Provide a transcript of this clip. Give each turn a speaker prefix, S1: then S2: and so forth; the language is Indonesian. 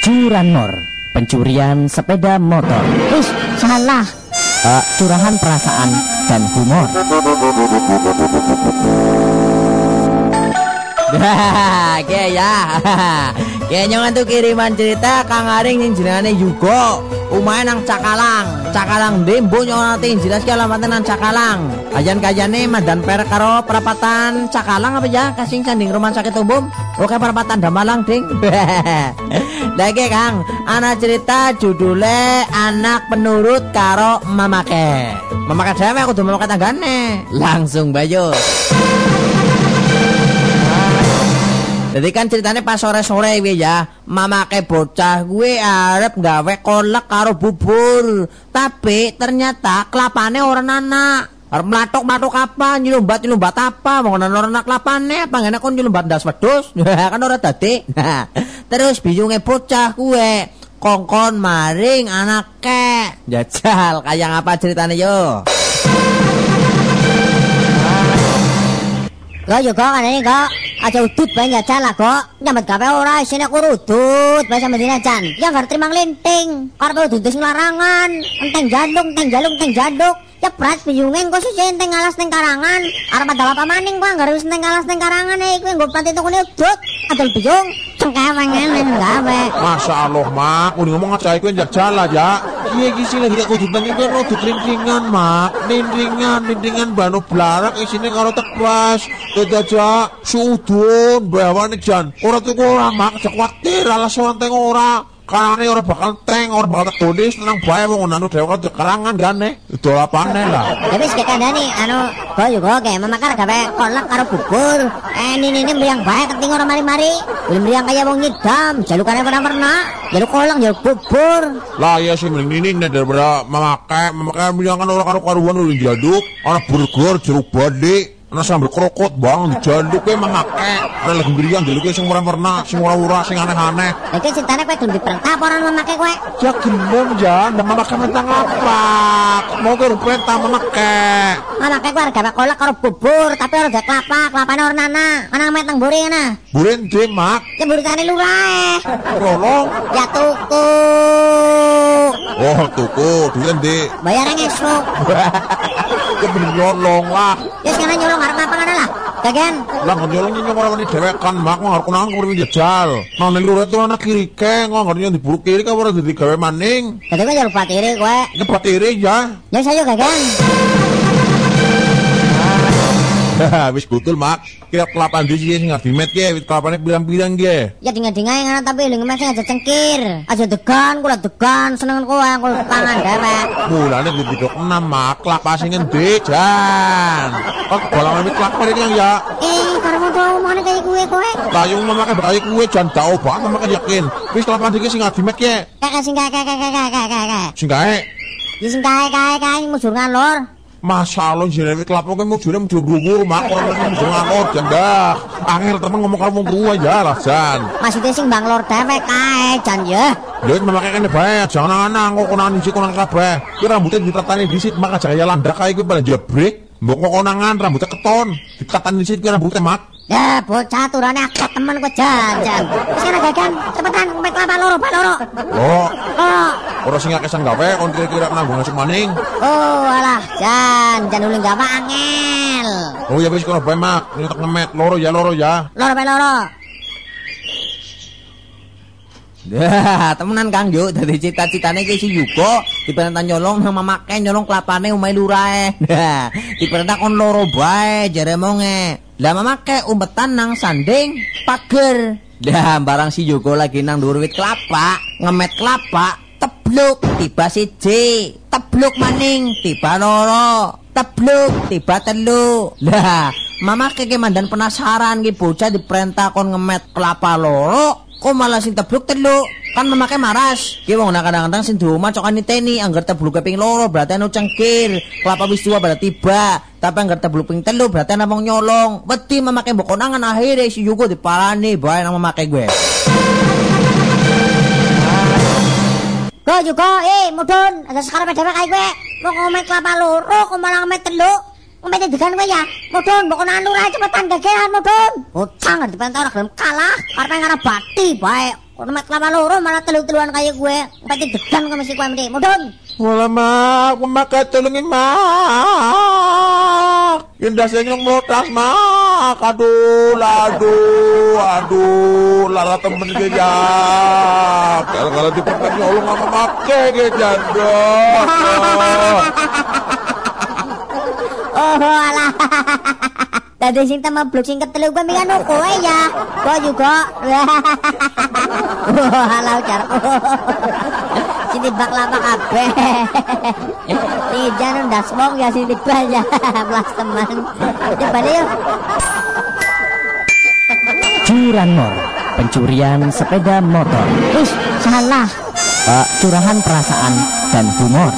S1: Curanmor, pencurian sepeda motor.
S2: Wis, salah.
S1: Uh, curahan perasaan dan humor.
S3: Oke ya. Kayaknya ngantuk kiriman cerita Kang Aring yang jenengane Yugo. Umahe nang Cakalang. Cakalang dembo nyonate jelas ki alamate nang Cakalang. Kajan-kajane madan per karo perapatan Cakalang apa ya? Kasing sanding rumah sakit umum. Oke perapatan Damalang ding. Lagi Kang, anak cerita judulnya anak penurut karo mamake. Mamake dhewe kudu mamake tanggane. Langsung bayo. Jadi kan ceritanya pas sore-sore gue ya, mamake bocah gue arep gawe kolak karo bubur. Tapi ternyata kelapane orang anak. Arep mlatok mlatok apa, nyelumbat nyelumbat apa, mau ngono ora kelapane, apa ngene kon nyelumbat ndas wedhus. kan ora dadi. Terus bingungnya bocah gue kongkon maring anake. Jajal kayak apa ceritanya yo?
S2: Kok yo kok aneh kok. Aja udut bae jajal lah kok. Nyambet gawe ora isine aku udut bae sampe dina jan. Ya gak terima nglinting. Karep udut sing larangan. Enteng jaluk, enteng jaluk, enteng jaluk. Ya berat biyungen kok sih enteng alas ning karangan. Arep ada apa maning kok gak wis enteng alas ning karangan e iku nggo pati tukune udut. Adol biyung. Cengkewengen gawe.
S4: Masya Allah, Mak. Udah ngomong aja iku jajal aja. Iya iki sing lagi tak kudutan iku ono dikringkingan, Mak. Nindringan, nindringan bano blarak isine karo tekwas. Dadi aja suudun bawane jan. Ora tuku ora, Mak. Aja kuwatir alas wonten ora. Karane ora bakal teng, ora bakal tulis tenang bae wong dhewe kan karangan gane. Itu apane lah.
S2: Ya wis kekandani anu yo kok kayak memakar gawe kolak karo bubur. Eh ini ini meriang bae keting ora mari-mari. Meriang kaya wong nyidam, jalukane pernah-pernah. Jaluk kolak jaluk bubur.
S4: Lah iya sih mending ini daripada memakai memakai bilang kan orang karo karuan udah jaduk, ana burger jeruk badik. Ana sambal krokot bang, jaluk ke memakai. Ada lagi beriang jaluk sing ora pernah, sing ora ura, sing aneh-aneh.
S2: Iki cintane kowe gelem diperintah apa ora memakai kowe?
S4: Ya gelem jan, dan memakai tentang apa? Mau ke perintah memakai.
S2: Memakai kowe arep gawe kolak karo bubur, tapi ora gawe kelapa, kelapane ora ana. Ana meteng mburi ana.
S4: Burin demak,
S2: Ya buritane lurah.
S4: rolong.
S2: Ya tuku.
S4: Oh tuku, duit di.
S2: Bayar esuk.
S4: Ya bener nyolong lah.
S2: Ya sekarang nyolong arep ngono lah. Gagan.
S4: Lah nggak nyolong ini orang ini dewek kan mak nggak kunang kurang jajal. Nah nih luar itu anak kiri ke, ngerti yang diburu kiri kan orang jadi gawe maning.
S2: Dadi kowe jaluk patire kowe.
S4: Ini patiri ya.
S2: Ya sayo gagan.
S4: Wis betul mak. Kira kelapan di sini nggak dimet ya, wis kelapannya bilang-bilang ya.
S2: Ya dinga-dingae ngono tapi lho ngemes aja cengkir. Aja degan, kula degan, senengan kowe aku pangan dewek.
S4: Mulane di bidok enam mak, kelapa sing ngendi jan. Kok wis kelapa ini yang ya.
S2: Eh, karo moto omongane kaya kowe kowe.
S4: Layung memakai bakal kue jan tau banget memakai yakin. Wis kelapan di sini nggak dimet ya.
S2: Kakak sing kakak kakak kakak kakak.
S4: Sing gae.
S2: Ya sing kae kae kae mujur ngalor.
S4: Masya Allah jenenge kelapa kan mujurnya mujur gugur mak orang lagi mujur ngalor jendah. Angel temen ngomong karo wong tua ya lah jan.
S2: Maksudnya sing bang lor dewek kae jan ya.
S4: Lha memakai kan bae jangan anang kok konangan isi konangan kabeh. Ki rambutnya ditatani disit mak aja kaya landak kae kuwi pada jebrek. Mbok kok konangan rambutnya keton. Ditatani disit ki rambutnya mak.
S2: Ya bocah turane akeh temen kowe jan jan. Wis ana gagan, cepetan mek kelapa loro pak loro.
S4: Oh,
S2: Oh,
S4: ora sing akesan gawe kon kira-kira nanggung ngasih maning.
S2: oh alah jan jan ulun gawa angel.
S4: Oh ya wis kono bae mak, ini tak ngemet loro ya loro ya.
S2: Loro pak loro.
S3: Dah, temenan Kang Yo, dari cita-citane ki si Yugo diperintah nyolong nang mamake nyolong kelapane umai lurae. Nah, diperintah kon loro bae jare monge. Lah mamake umbetan nang sanding pager. Dah, barang si Yugo lagi nang dhuwur wit kelapa, ngemet kelapa, tebluk tiba siji, tebluk maning tiba loro, tebluk tiba telu. Lah, mamake ki mandan penasaran ki bocah diperintah kon ngemet kelapa loro, kok malah sing tebluk telu kan memakai maras. Ki wong nak kadang-kadang sing cokan niteni anggar tebluk ping loro berarti anu cengkir. Kelapa wis tua berarti tiba tapi anggar tebluk ping telu berarti ana wong nyolong. Wedi memakai bokonangan akhirnya si Yugo diparani bae nang memakai gue.
S2: Go juga, eh mudun, ada sekarang beda kayak gue. Mau ngomet kelapa loro, kok malah ngomet telu. Ngomet degan gue ya. Mudun, mau kena lurah cepetan gagean mudun. Bocah nggak dipantau orang gelem kalah. Karena ngarep bati bae. Kono mek kelapa loro malah telu-teluan kaya gue. Pati degan kok mesti kowe mesti. Mudun.
S4: Wala mak, memakai tulungin mak. Indah senyum melotas mak. Aduh, aduh, aduh, lala temen ya. Kalau kalau dipegang nyolong sama make ke jandok.
S2: Oh alah. Dadi sing temebluk sing ketelu gue mikano kowe ya. Kok juga. Oh alah ujar. Sini bak lama kabeh. Ijan ndas mong ya sini bal ya. Belas teman. Deh yuk.
S1: Curanmor, pencurian sepeda motor.
S2: Ih, salah.
S1: Eh, curahan perasaan dan humor.